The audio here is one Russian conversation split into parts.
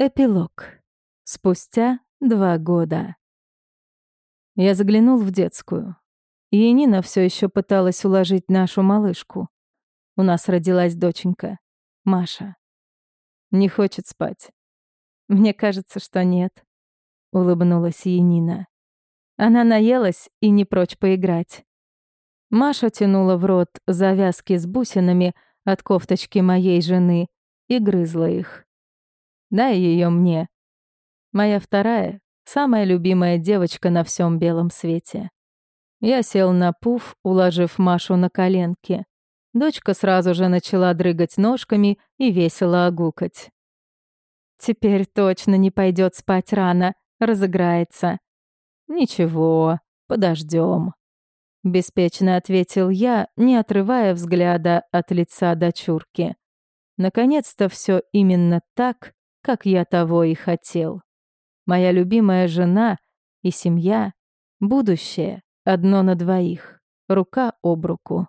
Эпилог. Спустя два года. Я заглянул в детскую. И Нина все еще пыталась уложить нашу малышку. У нас родилась доченька, Маша. Не хочет спать. Мне кажется, что нет. Улыбнулась Енина. Она наелась и не прочь поиграть. Маша тянула в рот завязки с бусинами от кофточки моей жены и грызла их. Дай ее мне. Моя вторая, самая любимая девочка на всем белом свете. Я сел на пуф, уложив Машу на коленки. Дочка сразу же начала дрыгать ножками и весело огукать. «Теперь точно не пойдет спать рано, разыграется». «Ничего, подождем. беспечно ответил я, не отрывая взгляда от лица дочурки. Наконец-то все именно так, как я того и хотел. Моя любимая жена и семья — будущее, одно на двоих, рука об руку.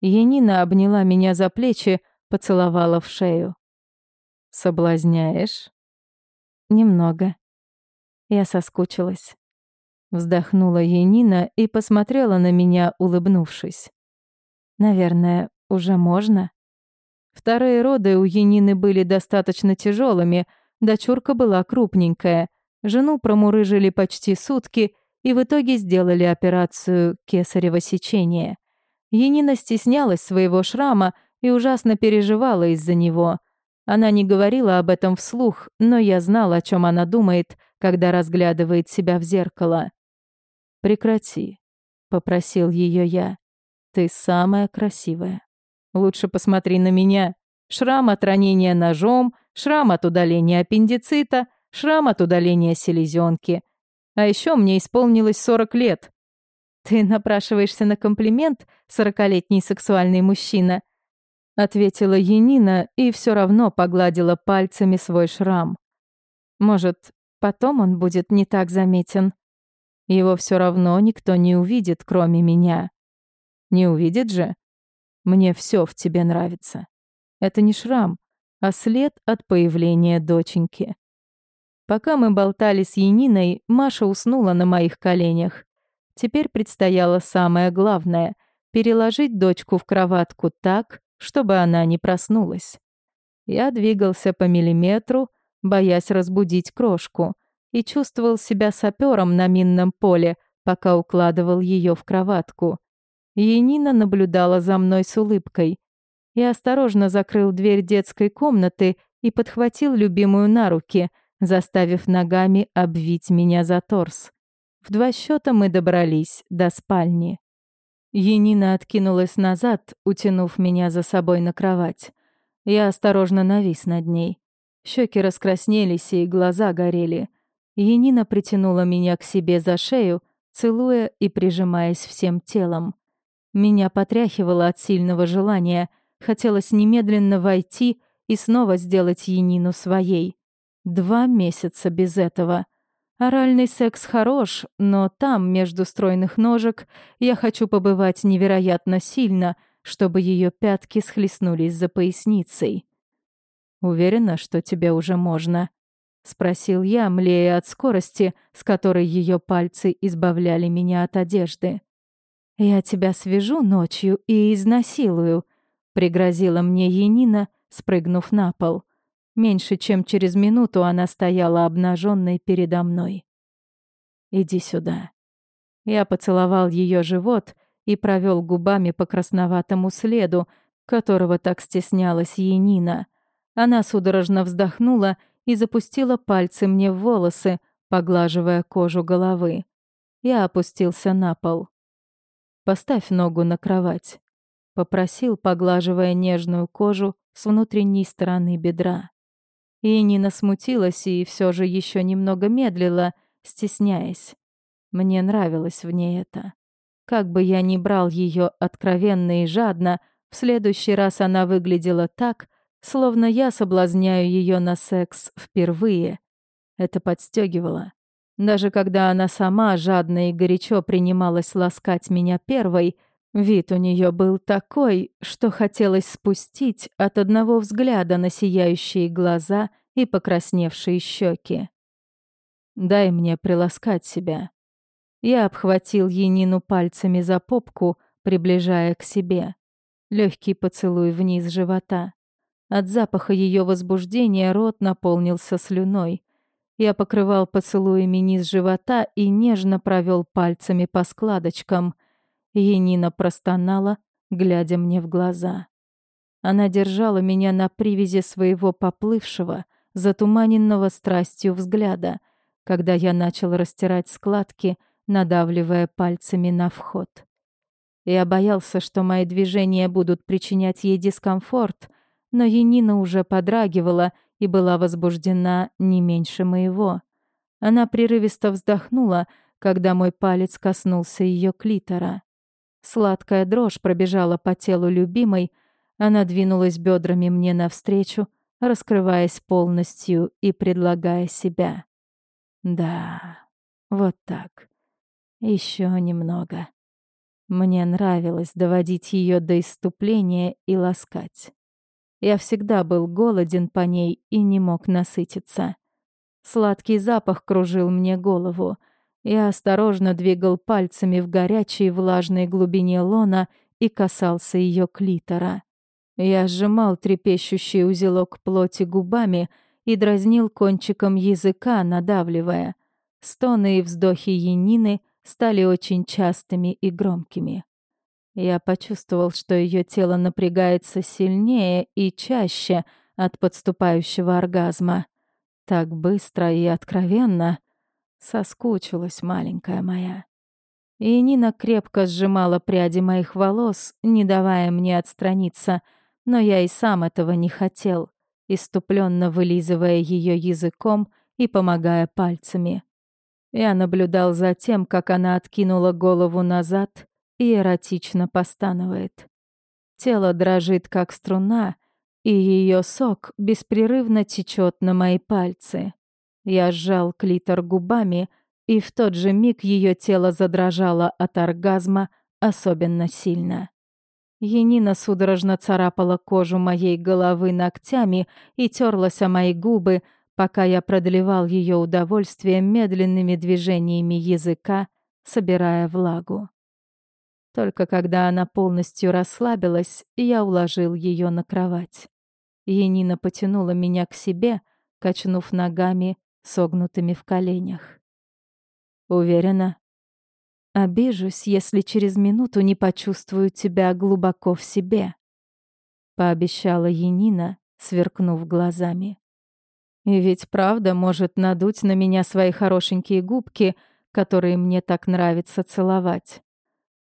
Янина обняла меня за плечи, поцеловала в шею. «Соблазняешь?» «Немного». Я соскучилась. Вздохнула Янина и посмотрела на меня, улыбнувшись. «Наверное, уже можно?» Вторые роды у Янины были достаточно тяжелыми, дочурка была крупненькая. Жену промурыжили почти сутки и в итоге сделали операцию кесарево сечения. Янина стеснялась своего шрама и ужасно переживала из-за него. Она не говорила об этом вслух, но я знал, о чем она думает, когда разглядывает себя в зеркало. «Прекрати», — попросил ее я. «Ты самая красивая». Лучше посмотри на меня. Шрам от ранения ножом, шрам от удаления аппендицита, шрам от удаления селезенки. А еще мне исполнилось 40 лет. Ты напрашиваешься на комплимент, сорокалетний сексуальный мужчина, ответила Енина и все равно погладила пальцами свой шрам. Может, потом он будет не так заметен. Его все равно никто не увидит, кроме меня. Не увидит же? Мне все в тебе нравится. Это не шрам, а след от появления доченьки. Пока мы болтали с Яниной, Маша уснула на моих коленях. Теперь предстояло самое главное — переложить дочку в кроватку так, чтобы она не проснулась. Я двигался по миллиметру, боясь разбудить крошку, и чувствовал себя сапером на минном поле, пока укладывал ее в кроватку. Енина наблюдала за мной с улыбкой. Я осторожно закрыл дверь детской комнаты и подхватил любимую на руки, заставив ногами обвить меня за торс. В два счета мы добрались до спальни. Енина откинулась назад, утянув меня за собой на кровать. Я осторожно навис над ней. Щеки раскраснелись и глаза горели. Енина притянула меня к себе за шею, целуя и прижимаясь всем телом. Меня потряхивало от сильного желания. Хотелось немедленно войти и снова сделать Янину своей. Два месяца без этого. Оральный секс хорош, но там, между стройных ножек, я хочу побывать невероятно сильно, чтобы ее пятки схлестнулись за поясницей. «Уверена, что тебе уже можно?» — спросил я, млея от скорости, с которой ее пальцы избавляли меня от одежды. «Я тебя свяжу ночью и изнасилую», — пригрозила мне Енина, спрыгнув на пол. Меньше чем через минуту она стояла обнаженной передо мной. «Иди сюда». Я поцеловал ее живот и провел губами по красноватому следу, которого так стеснялась Енина. Она судорожно вздохнула и запустила пальцы мне в волосы, поглаживая кожу головы. Я опустился на пол. Поставь ногу на кровать», — попросил, поглаживая нежную кожу с внутренней стороны бедра. И Нина смутилась и все же еще немного медлила, стесняясь. Мне нравилось в ней это. Как бы я ни брал ее откровенно и жадно, в следующий раз она выглядела так, словно я соблазняю ее на секс впервые. Это подстегивало. Даже когда она сама жадно и горячо принималась ласкать меня первой, вид у нее был такой, что хотелось спустить от одного взгляда на сияющие глаза и покрасневшие щеки. «Дай мне приласкать себя». Я обхватил Енину пальцами за попку, приближая к себе. Легкий поцелуй вниз живота. От запаха ее возбуждения рот наполнился слюной. Я покрывал поцелуями низ живота и нежно провел пальцами по складочкам. Енина простонала, глядя мне в глаза. Она держала меня на привязи своего поплывшего, затуманенного страстью взгляда, когда я начал растирать складки, надавливая пальцами на вход. Я боялся, что мои движения будут причинять ей дискомфорт, но Енина уже подрагивала и была возбуждена не меньше моего. Она прерывисто вздохнула, когда мой палец коснулся ее клитора. Сладкая дрожь пробежала по телу любимой, она двинулась бедрами мне навстречу, раскрываясь полностью и предлагая себя. Да, вот так. Еще немного. Мне нравилось доводить ее до иступления и ласкать. Я всегда был голоден по ней и не мог насытиться. Сладкий запах кружил мне голову. Я осторожно двигал пальцами в горячей влажной глубине лона и касался ее клитора. Я сжимал трепещущий узелок плоти губами и дразнил кончиком языка, надавливая. Стоны и вздохи Янины стали очень частыми и громкими. Я почувствовал, что ее тело напрягается сильнее и чаще от подступающего оргазма. Так быстро и откровенно. Соскучилась маленькая моя. И Нина крепко сжимала пряди моих волос, не давая мне отстраниться — но я и сам этого не хотел, иступленно вылизывая ее языком и помогая пальцами. Я наблюдал за тем, как она откинула голову назад и эротично постанывает. Тело дрожит, как струна, и ее сок беспрерывно течет на мои пальцы. Я сжал клитор губами, и в тот же миг ее тело задрожало от оргазма особенно сильно. Енина судорожно царапала кожу моей головы ногтями и терлась о мои губы, пока я продлевал ее удовольствие медленными движениями языка, собирая влагу. Только когда она полностью расслабилась, я уложил ее на кровать. Енина потянула меня к себе, качнув ногами, согнутыми в коленях. «Уверена?» Обижусь, если через минуту не почувствую тебя глубоко в себе», — пообещала Енина, сверкнув глазами. «И ведь правда может надуть на меня свои хорошенькие губки, которые мне так нравится целовать.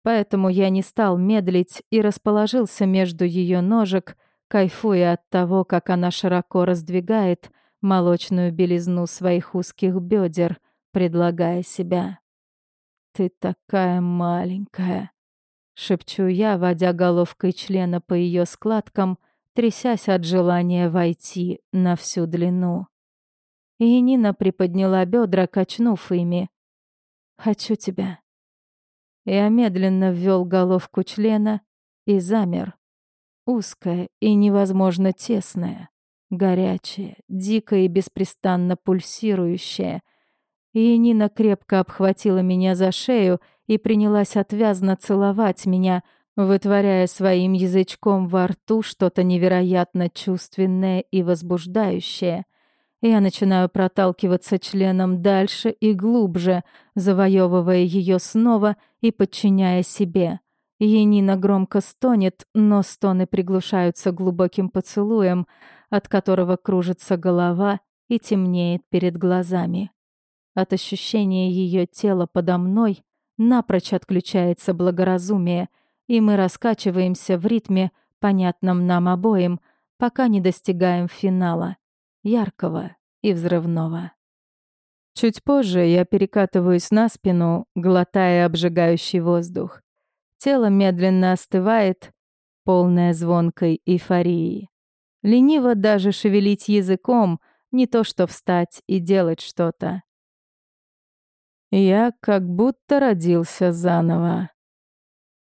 Поэтому я не стал медлить и расположился между ее ножек, кайфуя от того, как она широко раздвигает молочную белизну своих узких бедер, предлагая себя. «Ты такая маленькая», — шепчу я, водя головкой члена по ее складкам, трясясь от желания войти на всю длину. И Нина приподняла бедра, качнув ими. «Хочу тебя». Я медленно ввел головку члена и замер. Узкая и невозможно тесная, горячая, дикая и беспрестанно пульсирующая — и Нина крепко обхватила меня за шею и принялась отвязно целовать меня, вытворяя своим язычком во рту что-то невероятно чувственное и возбуждающее. Я начинаю проталкиваться членом дальше и глубже, завоевывая ее снова и подчиняя себе. Енина громко стонет, но стоны приглушаются глубоким поцелуем, от которого кружится голова и темнеет перед глазами. От ощущения ее тела подо мной напрочь отключается благоразумие, и мы раскачиваемся в ритме, понятном нам обоим, пока не достигаем финала, яркого и взрывного. Чуть позже я перекатываюсь на спину, глотая обжигающий воздух. Тело медленно остывает, полное звонкой эйфории. Лениво даже шевелить языком, не то что встать и делать что-то. Я как будто родился заново.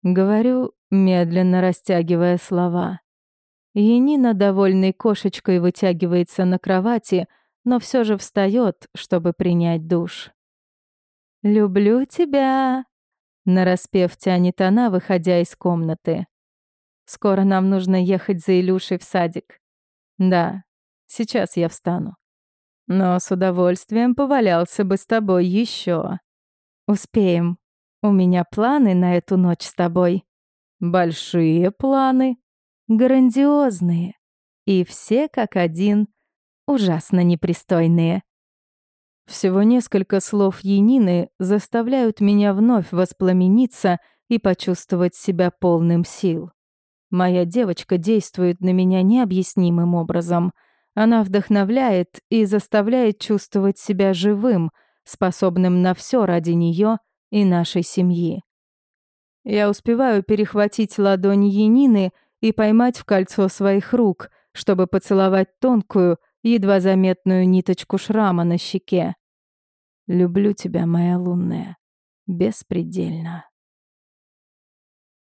Говорю, медленно растягивая слова. Енина, довольной кошечкой, вытягивается на кровати, но все же встает, чтобы принять душ. «Люблю тебя!» — нараспев тянет она, выходя из комнаты. «Скоро нам нужно ехать за Илюшей в садик. Да, сейчас я встану. Но с удовольствием повалялся бы с тобой еще. Успеем. У меня планы на эту ночь с тобой. Большие планы. Грандиозные. И все как один ужасно непристойные. Всего несколько слов Янины заставляют меня вновь воспламениться и почувствовать себя полным сил. Моя девочка действует на меня необъяснимым образом. Она вдохновляет и заставляет чувствовать себя живым, способным на все ради нее и нашей семьи. Я успеваю перехватить ладонь Янины и поймать в кольцо своих рук, чтобы поцеловать тонкую, едва заметную ниточку шрама на щеке. Люблю тебя, моя лунная, беспредельно.